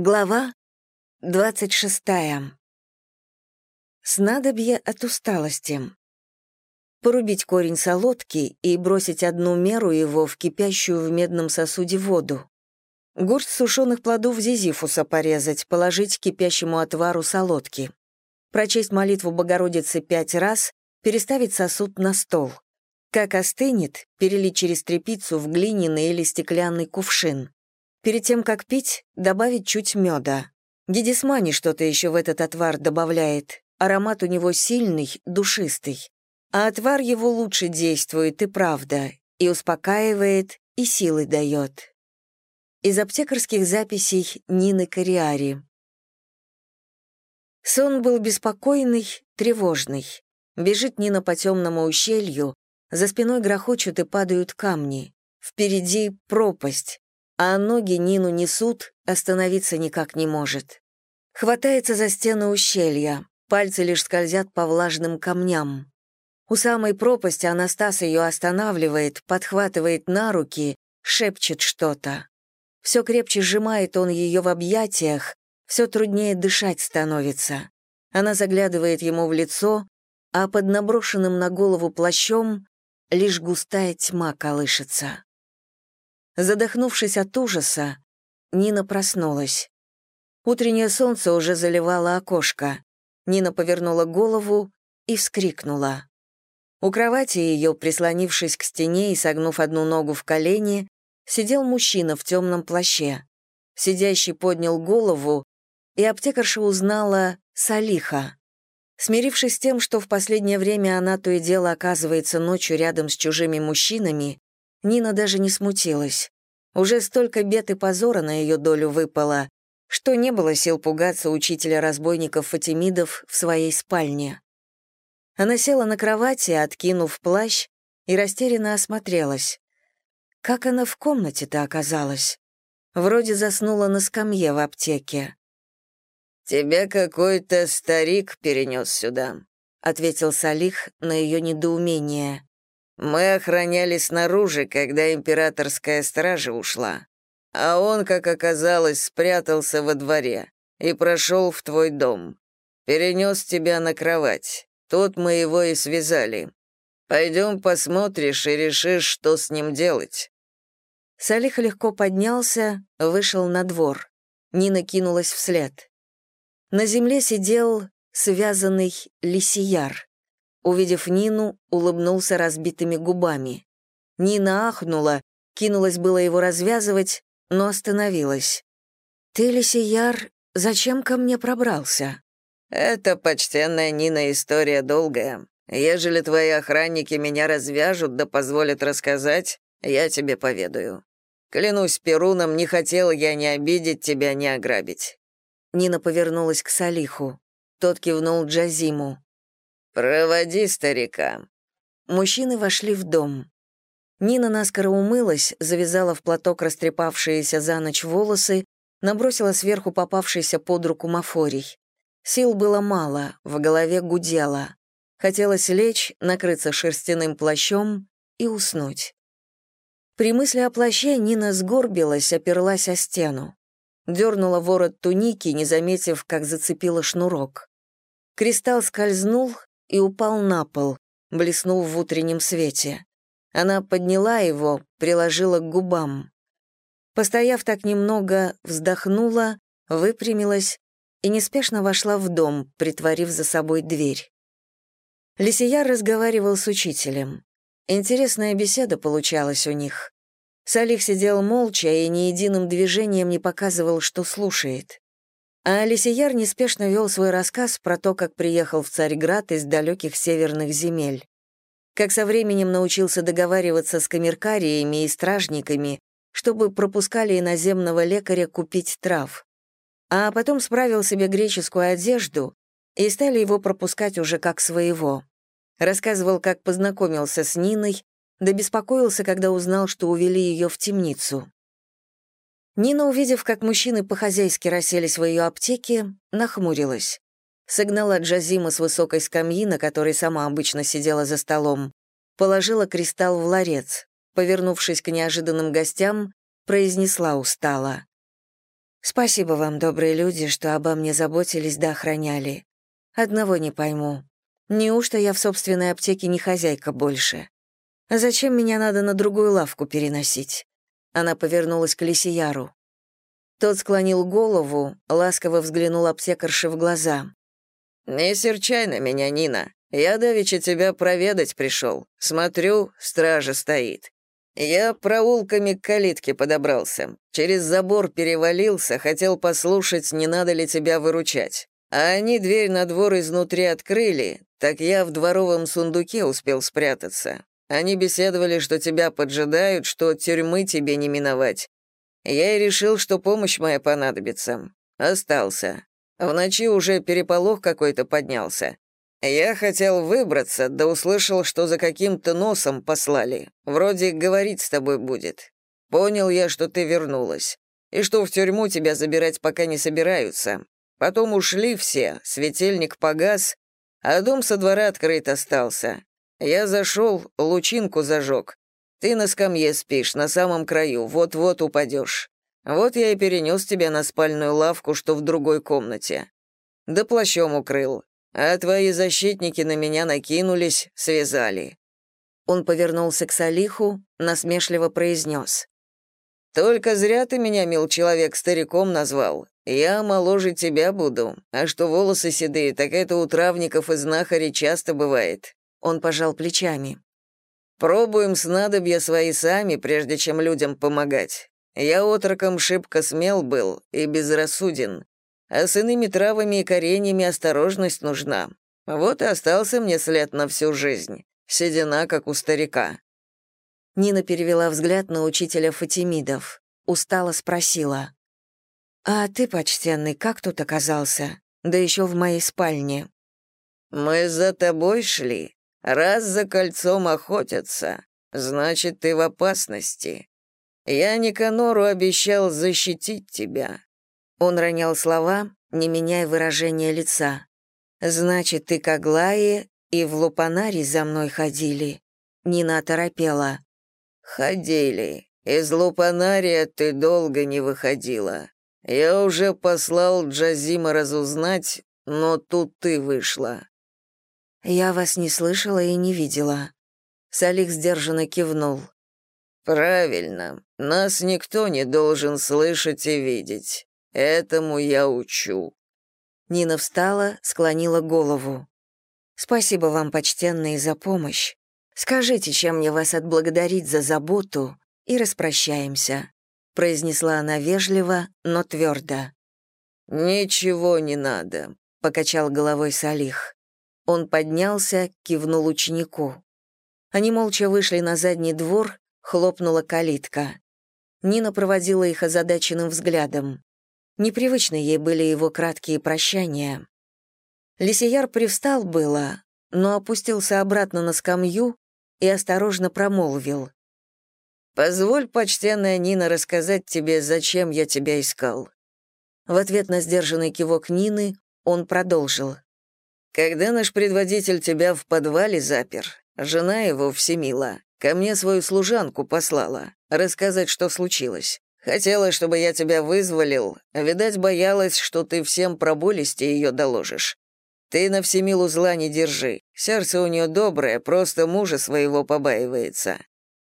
Глава 26. Снадобье от усталости. Порубить корень солодки и бросить одну меру его в кипящую в медном сосуде воду. Горсть сушеных плодов зизифуса порезать, положить кипящему отвару солодки. Прочесть молитву Богородицы пять раз, переставить сосуд на стол. Как остынет, перелить через тряпицу в глиняный или стеклянный кувшин. Перед тем, как пить, добавить чуть меда. Гедисмани что-то еще в этот отвар добавляет. Аромат у него сильный, душистый. А отвар его лучше действует, и правда, и успокаивает, и силы дает. Из аптекарских записей Нины Кориари. Сон был беспокойный, тревожный. Бежит Нина по темному ущелью, за спиной грохочут и падают камни. Впереди пропасть, а ноги Нину несут, остановиться никак не может. Хватается за стены ущелья, пальцы лишь скользят по влажным камням. У самой пропасти Анастас ее останавливает, подхватывает на руки, шепчет что-то. Все крепче сжимает он ее в объятиях, все труднее дышать становится. Она заглядывает ему в лицо, а под наброшенным на голову плащом лишь густая тьма колышется. Задохнувшись от ужаса, Нина проснулась. Утреннее солнце уже заливало окошко. Нина повернула голову и вскрикнула. У кровати ее, прислонившись к стене и согнув одну ногу в колени, сидел мужчина в темном плаще. Сидящий поднял голову, и аптекарша узнала Салиха. Смирившись с тем, что в последнее время она то и дело оказывается ночью рядом с чужими мужчинами, Нина даже не смутилась. Уже столько бед и позора на ее долю выпало, что не было сил пугаться учителя разбойников-фатимидов в своей спальне. Она села на кровати, откинув плащ, и растерянно осмотрелась. Как она в комнате-то оказалась? Вроде заснула на скамье в аптеке. «Тебя какой-то старик перенес сюда», — ответил Салих на ее недоумение. Мы охраняли снаружи, когда императорская стража ушла. А он, как оказалось, спрятался во дворе и прошел в твой дом. Перенес тебя на кровать. Тут мы его и связали. Пойдем посмотришь и решишь, что с ним делать». Салих легко поднялся, вышел на двор. Нина кинулась вслед. На земле сидел связанный лисияр. Увидев Нину, улыбнулся разбитыми губами. Нина ахнула, кинулась было его развязывать, но остановилась. «Ты, Лисияр, зачем ко мне пробрался?» «Это, почтенная Нина, история долгая. Ежели твои охранники меня развяжут да позволят рассказать, я тебе поведаю. Клянусь Перуном, не хотел я ни обидеть тебя, ни ограбить». Нина повернулась к Салиху. Тот кивнул Джазиму. «Проводи старика». Мужчины вошли в дом. Нина наскоро умылась, завязала в платок растрепавшиеся за ночь волосы, набросила сверху попавшийся под руку мафорий. Сил было мало, в голове гудело. Хотелось лечь, накрыться шерстяным плащом и уснуть. При мысли о плаще Нина сгорбилась, оперлась о стену. Дернула ворот туники, не заметив, как зацепила шнурок. Кристалл скользнул, и упал на пол, блеснув в утреннем свете. Она подняла его, приложила к губам. Постояв так немного, вздохнула, выпрямилась и неспешно вошла в дом, притворив за собой дверь. Лисияр разговаривал с учителем. Интересная беседа получалась у них. Салих сидел молча и ни единым движением не показывал, что слушает. А Лисияр неспешно вел свой рассказ про то, как приехал в Царьград из далеких северных земель. Как со временем научился договариваться с камеркариями и стражниками, чтобы пропускали иноземного лекаря купить трав. А потом справил себе греческую одежду и стали его пропускать уже как своего. Рассказывал, как познакомился с Ниной, да беспокоился, когда узнал, что увели ее в темницу. Нина, увидев, как мужчины по-хозяйски расселись в ее аптеке, нахмурилась. Согнала Джазима с высокой скамьи, на которой сама обычно сидела за столом, положила кристалл в ларец, повернувшись к неожиданным гостям, произнесла устало. Спасибо вам, добрые люди, что обо мне заботились да охраняли. Одного не пойму. Неужто я в собственной аптеке не хозяйка больше? Зачем меня надо на другую лавку переносить? Она повернулась к Лисияру. Тот склонил голову, ласково взглянул аптекарше в глаза. «Не серчай на меня, Нина. Я давеча тебя проведать пришел. Смотрю, стража стоит. Я проулками к калитке подобрался. Через забор перевалился, хотел послушать, не надо ли тебя выручать. А они дверь на двор изнутри открыли, так я в дворовом сундуке успел спрятаться. Они беседовали, что тебя поджидают, что тюрьмы тебе не миновать. Я и решил, что помощь моя понадобится. Остался. В ночи уже переполох какой-то поднялся. Я хотел выбраться, да услышал, что за каким-то носом послали. Вроде говорить с тобой будет. Понял я, что ты вернулась. И что в тюрьму тебя забирать пока не собираются. Потом ушли все, светильник погас, а дом со двора открыт остался. Я зашел, лучинку зажег. Ты на скамье спишь, на самом краю, вот-вот упадешь. Вот я и перенес тебя на спальную лавку, что в другой комнате. Да плащом укрыл, а твои защитники на меня накинулись, связали». Он повернулся к Салиху, насмешливо произнес. «Только зря ты меня, мил человек, стариком назвал. Я моложе тебя буду, а что волосы седые, так это у травников и знахарей часто бывает». Он пожал плечами. «Пробуем снадобья свои сами, прежде чем людям помогать. Я отроком шибко смел был и безрассуден. А с иными травами и кореньями осторожность нужна. Вот и остался мне след на всю жизнь. Седина, как у старика». Нина перевела взгляд на учителя Фатимидов. Устало спросила. «А ты, почтенный, как тут оказался? Да еще в моей спальне». «Мы за тобой шли. Раз за кольцом охотятся, значит, ты в опасности. Я Никанору обещал защитить тебя. Он ронял слова, не меняя выражения лица. «Значит, ты к Аглае и в Лупанаре за мной ходили?» Нина торопела. «Ходили. Из Лупанария ты долго не выходила. Я уже послал Джазима разузнать, но тут ты вышла». «Я вас не слышала и не видела». Салих сдержанно кивнул. «Правильно. Нас никто не должен слышать и видеть. Этому я учу». Нина встала, склонила голову. «Спасибо вам, почтенные, за помощь. Скажите, чем мне вас отблагодарить за заботу, и распрощаемся», произнесла она вежливо, но твердо. «Ничего не надо», — покачал головой Салих. Он поднялся, кивнул ученику. Они молча вышли на задний двор, хлопнула калитка. Нина проводила их озадаченным взглядом. Непривычны ей были его краткие прощания. Лисияр привстал было, но опустился обратно на скамью и осторожно промолвил. «Позволь, почтенная Нина, рассказать тебе, зачем я тебя искал». В ответ на сдержанный кивок Нины он продолжил. «Когда наш предводитель тебя в подвале запер, жена его, Всемила, ко мне свою служанку послала, рассказать, что случилось. Хотела, чтобы я тебя вызволил. Видать, боялась, что ты всем про болести ее доложишь. Ты на всемилу зла не держи. Сердце у нее доброе, просто мужа своего побаивается».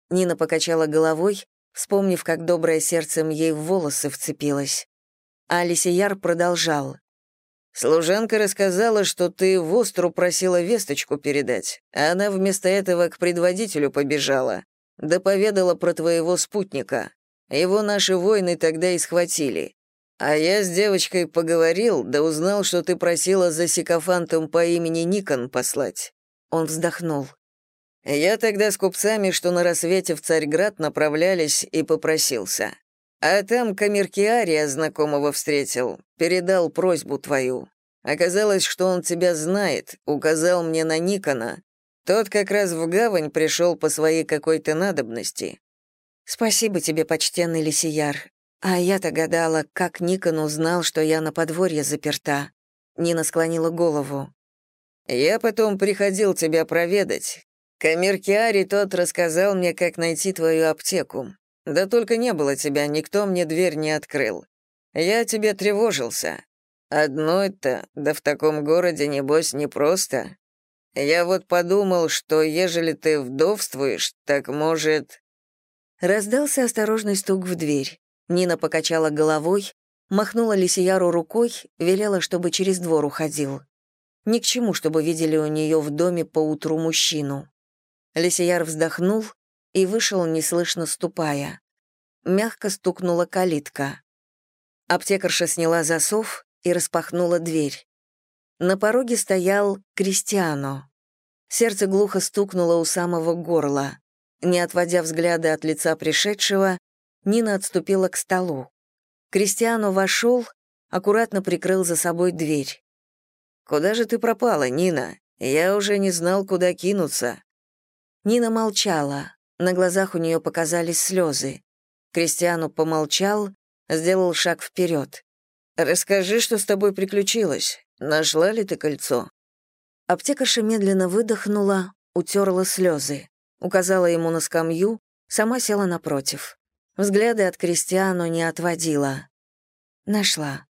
Нина покачала головой, вспомнив, как доброе сердцем ей в волосы вцепилось. А Лисияр продолжал. «Служанка рассказала, что ты в остру просила весточку передать, а она вместо этого к предводителю побежала, да поведала про твоего спутника. Его наши воины тогда и схватили. А я с девочкой поговорил, да узнал, что ты просила за сикофантом по имени Никон послать». Он вздохнул. «Я тогда с купцами, что на рассвете в Царьград направлялись, и попросился. А там Камеркиария знакомого встретил, передал просьбу твою. Оказалось, что он тебя знает, указал мне на Никона. Тот как раз в гавань пришел по своей какой-то надобности. «Спасибо тебе, почтенный лисияр. А я-то гадала, как Никон узнал, что я на подворье заперта». Нина склонила голову. «Я потом приходил тебя проведать. Камеркиари тот рассказал мне, как найти твою аптеку. Да только не было тебя, никто мне дверь не открыл. Я тебе тревожился. Одно это, да в таком городе, небось, непросто. Я вот подумал, что ежели ты вдовствуешь, так может...» Раздался осторожный стук в дверь. Нина покачала головой, махнула Лисияру рукой, велела, чтобы через двор уходил. Ни к чему, чтобы видели у нее в доме поутру мужчину. Лисияр вздохнул и вышел, неслышно ступая. Мягко стукнула калитка. Аптекарша сняла засов и распахнула дверь. На пороге стоял Кристиано. Сердце глухо стукнуло у самого горла. Не отводя взгляда от лица пришедшего, Нина отступила к столу. Кристиано вошел, аккуратно прикрыл за собой дверь. «Куда же ты пропала, Нина? Я уже не знал, куда кинуться». Нина молчала. На глазах у нее показались слезы. Кристиану помолчал, сделал шаг вперед. «Расскажи, что с тобой приключилось. Нашла ли ты кольцо?» Аптекарша медленно выдохнула, утерла слезы, указала ему на скамью, сама села напротив. Взгляды от Кристиану не отводила. Нашла.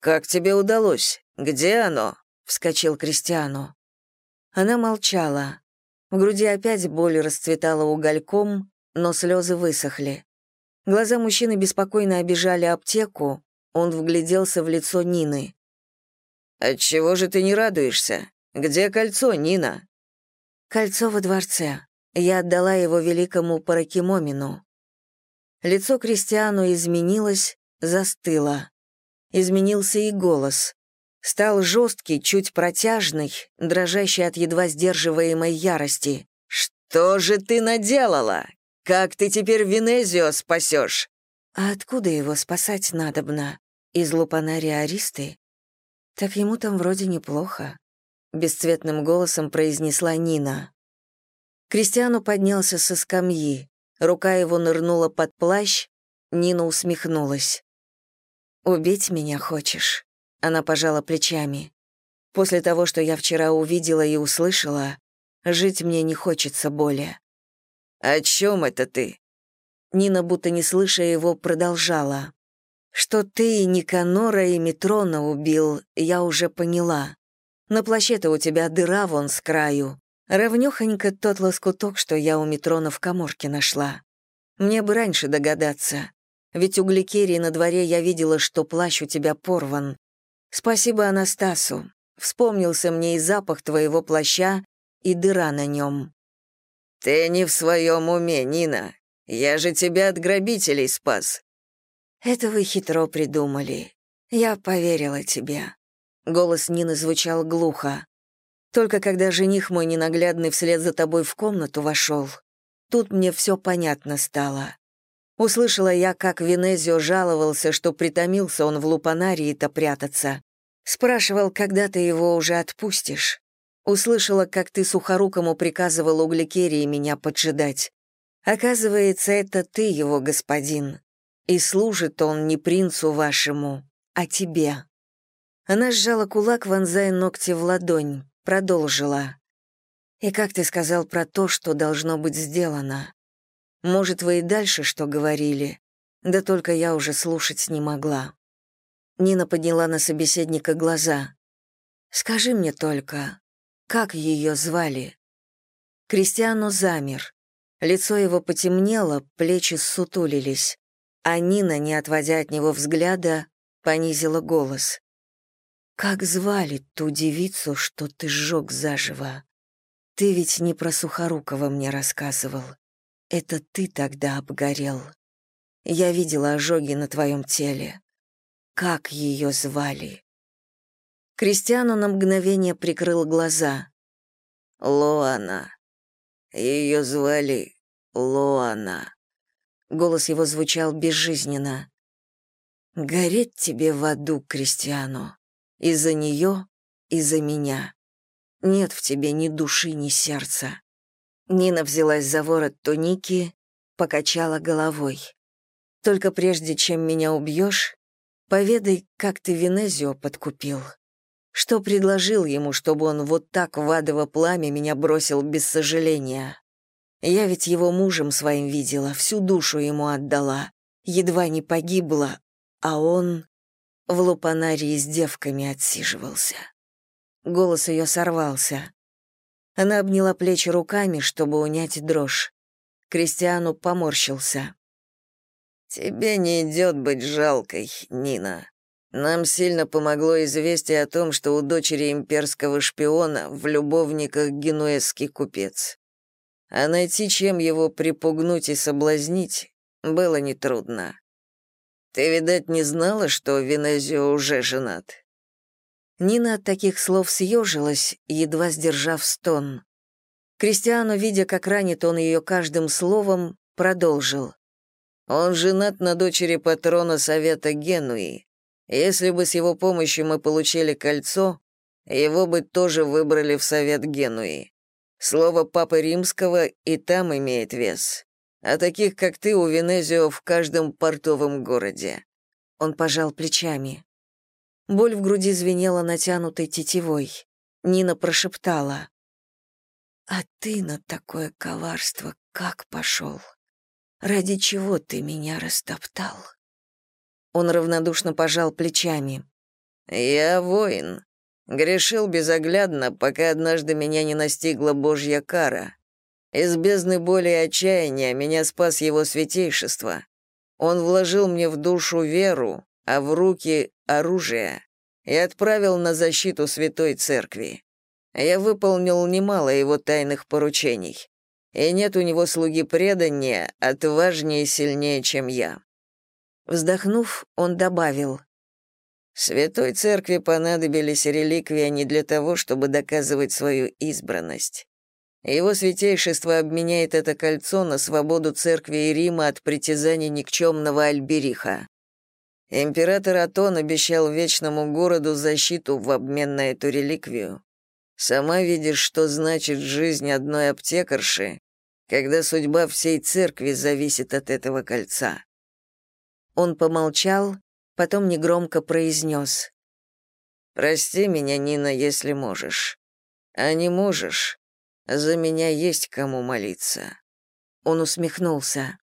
«Как тебе удалось? Где оно?» — вскочил Кристиану. Она молчала. В груди опять боль расцветала угольком, но слезы высохли. Глаза мужчины беспокойно обижали аптеку, он вгляделся в лицо Нины. «Отчего же ты не радуешься? Где кольцо, Нина?» «Кольцо во дворце. Я отдала его великому Паракимомину». Лицо Кристиану изменилось, застыло. Изменился и голос. Стал жесткий, чуть протяжный, дрожащий от едва сдерживаемой ярости. «Что же ты наделала? Как ты теперь Венезио спасешь?» «А откуда его спасать надобно? Из лупанария Аристы?» «Так ему там вроде неплохо», — бесцветным голосом произнесла Нина. Кристиану поднялся со скамьи. Рука его нырнула под плащ, Нина усмехнулась. «Убить меня хочешь?» Она пожала плечами. «После того, что я вчера увидела и услышала, жить мне не хочется более. «О чем это ты?» Нина, будто не слыша его, продолжала. «Что ты и Никанора, и Метрона убил, я уже поняла. На плаще-то у тебя дыра вон с краю. Равнёхонько тот лоскуток, что я у Метрона в коморке нашла. Мне бы раньше догадаться. Ведь у Гликерии на дворе я видела, что плащ у тебя порван. Спасибо Анастасу. Вспомнился мне и запах твоего плаща, и дыра на нем. «Ты не в своем уме, Нина. Я же тебя от грабителей спас». «Это вы хитро придумали. Я поверила тебе». Голос Нины звучал глухо. Только когда жених мой ненаглядный вслед за тобой в комнату вошел, тут мне все понятно стало. Услышала я, как Венезио жаловался, что притомился он в лупанарии-то прятаться. Спрашивал, когда ты его уже отпустишь. Услышала, как ты сухорукому приказывал у Гликерии меня поджидать. Оказывается, это ты его господин. И служит он не принцу вашему, а тебе». Она сжала кулак, вонзая ногти в ладонь, продолжила. «И как ты сказал про то, что должно быть сделано? Может, вы и дальше что говорили? Да только я уже слушать не могла». Нина подняла на собеседника глаза. «Скажи мне только, как ее звали? Кристиану замер. Лицо его потемнело, плечи ссутулились. А Нина, не отводя от него взгляда, понизила голос. «Как звали ту девицу, что ты сжег заживо? Ты ведь не про Сухорукова мне рассказывал. Это ты тогда обгорел. Я видела ожоги на твоем теле. Как ее звали?» Кристиану на мгновение прикрыл глаза. «Лоана. Ее звали Лоана». Голос его звучал безжизненно. «Гореть тебе в аду, Кристиану. Из-за нее, из-за меня. Нет в тебе ни души, ни сердца». Нина взялась за ворот туники, покачала головой. «Только прежде, чем меня убьешь, поведай, как ты Венезио подкупил». Что предложил ему, чтобы он вот так в адово пламя меня бросил без сожаления? Я ведь его мужем своим видела, всю душу ему отдала. Едва не погибла, а он в лупанарии с девками отсиживался. Голос ее сорвался. Она обняла плечи руками, чтобы унять дрожь. Кристиану поморщился. «Тебе не идет быть жалкой, Нина. Нам сильно помогло известие о том, что у дочери имперского шпиона в любовниках генуэзский купец. А найти, чем его припугнуть и соблазнить, было нетрудно. Ты, видать, не знала, что Венезио уже женат?» Нина от таких слов съежилась, едва сдержав стон. Кристиану, видя, как ранит он ее каждым словом, продолжил. «Он женат на дочери патрона Совета Генуи. Если бы с его помощью мы получили кольцо, его бы тоже выбрали в Совет Генуи. Слово Папы Римского и там имеет вес. А таких, как ты, у Венезио в каждом портовом городе». Он пожал плечами. Боль в груди звенела натянутой тетивой. Нина прошептала. «А ты на такое коварство как пошел? Ради чего ты меня растоптал?» Он равнодушно пожал плечами. «Я воин. Грешил безоглядно, пока однажды меня не настигла божья кара. Из бездны боли и отчаяния меня спас его святейшество. Он вложил мне в душу веру, а в руки — оружие, и отправил на защиту Святой Церкви. Я выполнил немало его тайных поручений, и нет у него слуги преданнее, отважнее и сильнее, чем я». Вздохнув, он добавил, «Святой Церкви понадобились реликвии не для того, чтобы доказывать свою избранность. Его святейшество обменяет это кольцо на свободу Церкви и Рима от притязаний никчемного Альбериха. Император Атон обещал вечному городу защиту в обмен на эту реликвию. Сама видишь, что значит жизнь одной аптекарши, когда судьба всей церкви зависит от этого кольца. Он помолчал, потом негромко произнес. «Прости меня, Нина, если можешь. А не можешь, за меня есть кому молиться». Он усмехнулся.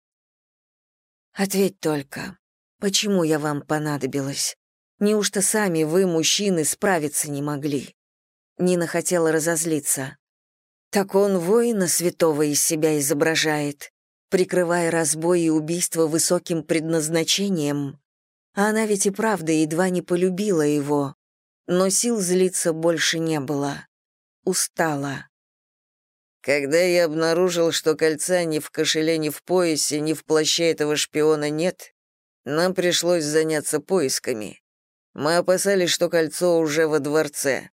«Ответь только, Почему я вам понадобилась? Неужто сами вы, мужчины, справиться не могли?» Нина хотела разозлиться. «Так он воина святого из себя изображает, прикрывая разбой и убийство высоким предназначением. А она ведь и правда едва не полюбила его, но сил злиться больше не было. Устала. Когда я обнаружил, что кольца ни в кошеле, ни в поясе, ни в плаще этого шпиона нет, нам пришлось заняться поисками. Мы опасались, что кольцо уже во дворце.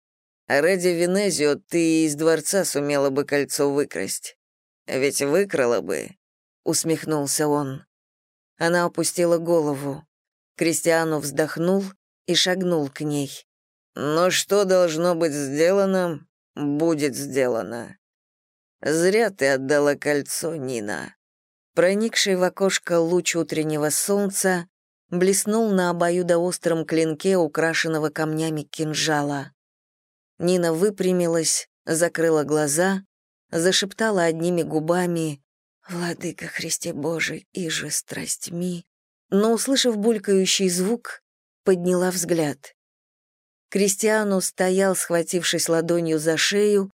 А ради Венезио ты из дворца сумела бы кольцо выкрасть. Ведь выкрала бы, усмехнулся он. Она опустила голову. Кристиану вздохнул и шагнул к ней. Но что должно быть сделано, будет сделано. Зря ты отдала кольцо, Нина. Проникший в окошко луч утреннего солнца блеснул на обоюдоостром клинке, украшенного камнями кинжала. Нина выпрямилась, закрыла глаза, зашептала одними губами «Владыка Христе Божий, и же страстьми», но, услышав булькающий звук, подняла взгляд. Кристиану стоял, схватившись ладонью за шею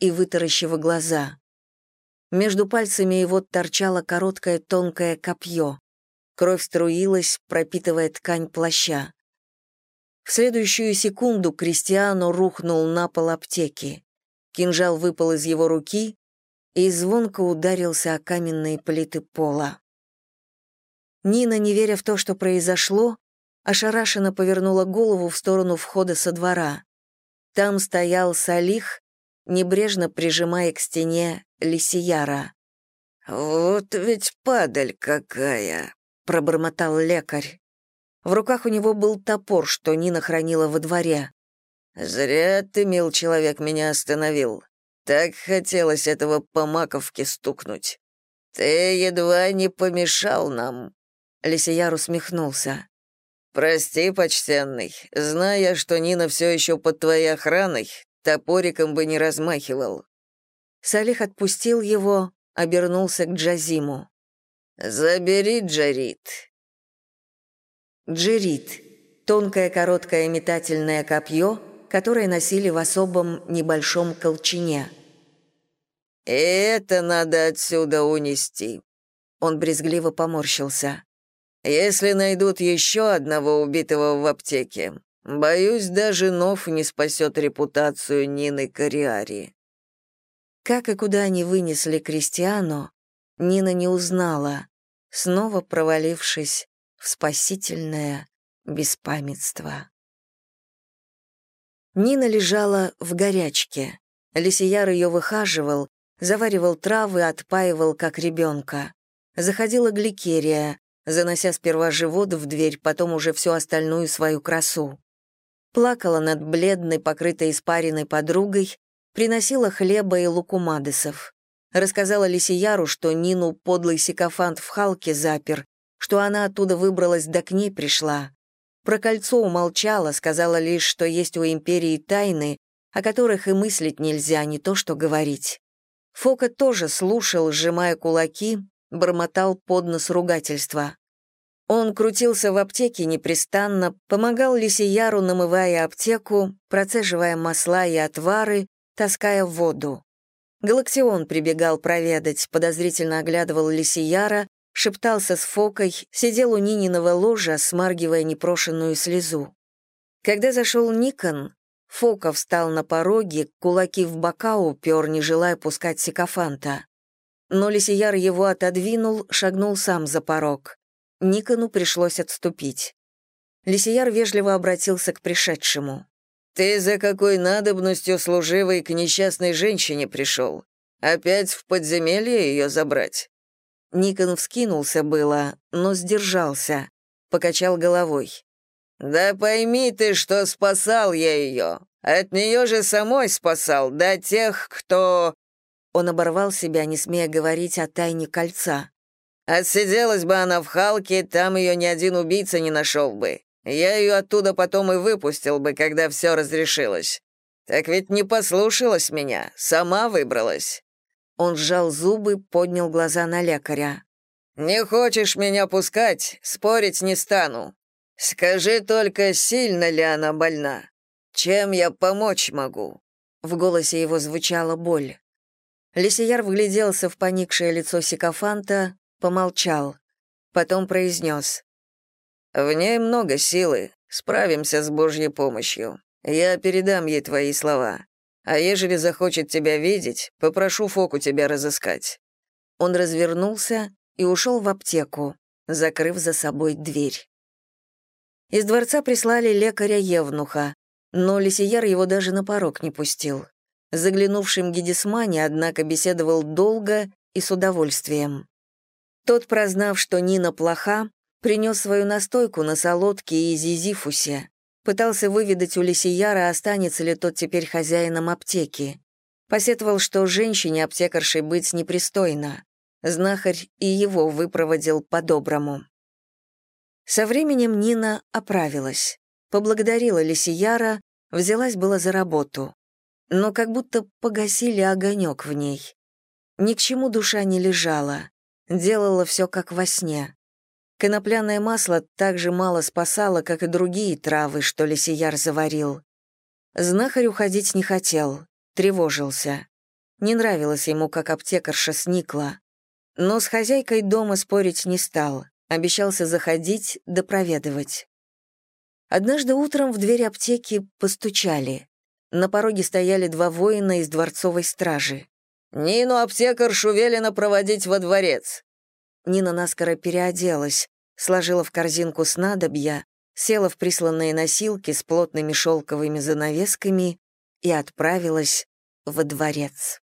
и вытаращив глаза. Между пальцами его торчало короткое тонкое копье. Кровь струилась, пропитывая ткань плаща. В следующую секунду Кристиану рухнул на пол аптеки. Кинжал выпал из его руки и звонко ударился о каменные плиты пола. Нина, не веря в то, что произошло, ошарашенно повернула голову в сторону входа со двора. Там стоял Салих, небрежно прижимая к стене Лисияра. «Вот ведь падаль какая!» — пробормотал лекарь. В руках у него был топор, что Нина хранила во дворе. «Зря ты, мил человек, меня остановил. Так хотелось этого по маковке стукнуть. Ты едва не помешал нам». Лисияр усмехнулся. «Прости, почтенный, зная, что Нина все еще под твоей охраной, топориком бы не размахивал. Салих отпустил его, обернулся к Джазиму. «Забери, Джарит, Джерит — тонкое короткое метательное копье, которое носили в особом небольшом колчине. «И это надо отсюда унести», — он брезгливо поморщился. «Если найдут еще одного убитого в аптеке, боюсь, даже Нов не спасет репутацию Нины Кориари». Как и куда они вынесли Кристиану, Нина не узнала, снова провалившись в спасительное беспамятство. Нина лежала в горячке. Лисияр ее выхаживал, заваривал травы, отпаивал, как ребенка. Заходила гликерия, занося сперва живот в дверь, потом уже всю остальную свою красу. Плакала над бледной, покрытой испаренной подругой, приносила хлеба и лукумадесов. Рассказала Лисияру, что Нину подлый сикофант в Халке запер, что она оттуда выбралась да к ней пришла. Про кольцо умолчала, сказала лишь, что есть у империи тайны, о которых и мыслить нельзя, не то что говорить. Фока тоже слушал, сжимая кулаки, бормотал под нос ругательства. Он крутился в аптеке непрестанно, помогал Лисияру, намывая аптеку, процеживая масла и отвары, таская воду. Галактион прибегал проведать, подозрительно оглядывал Лисияра, шептался с Фокой, сидел у Нининого ложа, смаргивая непрошенную слезу. Когда зашел Никон, Фока встал на пороге, кулаки в бока упер, не желая пускать сикофанта. Но Лисияр его отодвинул, шагнул сам за порог. Никону пришлось отступить. Лисияр вежливо обратился к пришедшему. «Ты за какой надобностью служивой к несчастной женщине пришел? Опять в подземелье ее забрать?» Никон вскинулся было, но сдержался, покачал головой. «Да пойми ты, что спасал я ее. От нее же самой спасал, да тех, кто...» Он оборвал себя, не смея говорить о тайне кольца. «Отсиделась бы она в Халке, там ее ни один убийца не нашел бы. Я ее оттуда потом и выпустил бы, когда все разрешилось. Так ведь не послушалась меня, сама выбралась». Он сжал зубы, поднял глаза на лекаря. «Не хочешь меня пускать? Спорить не стану. Скажи только, сильно ли она больна? Чем я помочь могу?» В голосе его звучала боль. Лисияр вгляделся в поникшее лицо сикофанта, помолчал. Потом произнес. В ней много силы. Справимся с Божьей помощью. Я передам ей твои слова. А ежели захочет тебя видеть, попрошу Фоку тебя разыскать». Он развернулся и ушел в аптеку, закрыв за собой дверь. Из дворца прислали лекаря Евнуха, но Лисияр его даже на порог не пустил. Заглянувшим Гедисмане, однако, беседовал долго и с удовольствием. Тот, прознав, что Нина плоха, Принес свою настойку на солодке и зизифусе. Пытался выведать у Лисияра, останется ли тот теперь хозяином аптеки. Посетовал, что женщине-аптекаршей быть непристойно. Знахарь и его выпроводил по-доброму. Со временем Нина оправилась. Поблагодарила Лисияра, взялась была за работу. Но как будто погасили огонек в ней. Ни к чему душа не лежала. Делала все как во сне. Конопляное масло так же мало спасало, как и другие травы, что лисияр заварил. Знахарь уходить не хотел, тревожился. Не нравилось ему, как аптекарша сникла. Но с хозяйкой дома спорить не стал, обещался заходить да проведывать. Однажды утром в дверь аптеки постучали. На пороге стояли два воина из дворцовой стражи. «Нину аптекаршу велено проводить во дворец», Нина наскоро переоделась, сложила в корзинку снадобья, села в присланные носилки с плотными шелковыми занавесками и отправилась во дворец.